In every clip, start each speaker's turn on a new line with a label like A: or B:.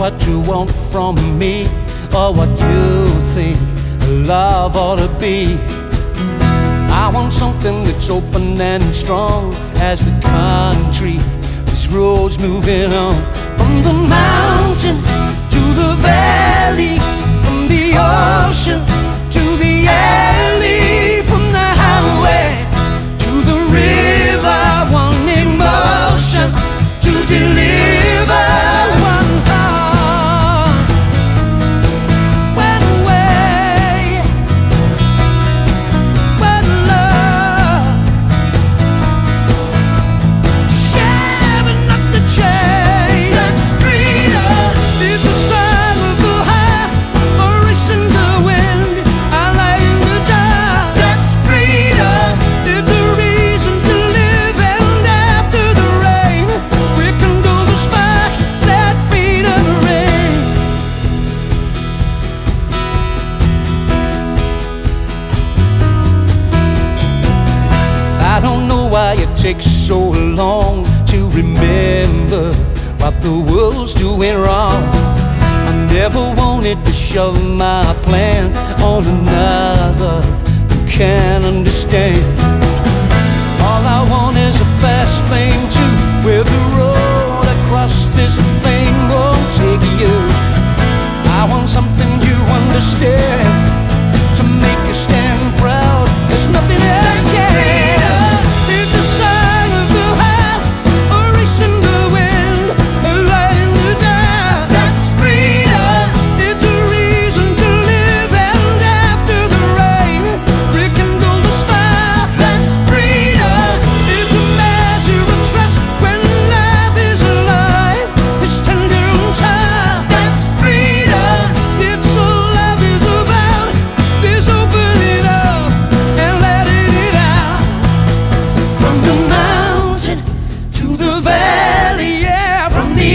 A: what you want from me or what you think love ought to be. I want something that's open and strong as the country. This road's moving on why it takes so long to remember what the world's doing wrong. I never wanted to shove my plan on another who can't understand. All I want is a fast lane to where the road across this thing won't take you. I want something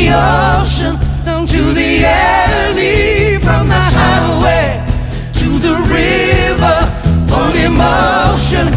A: the ocean down to the alley. From the highway to the river. On emotion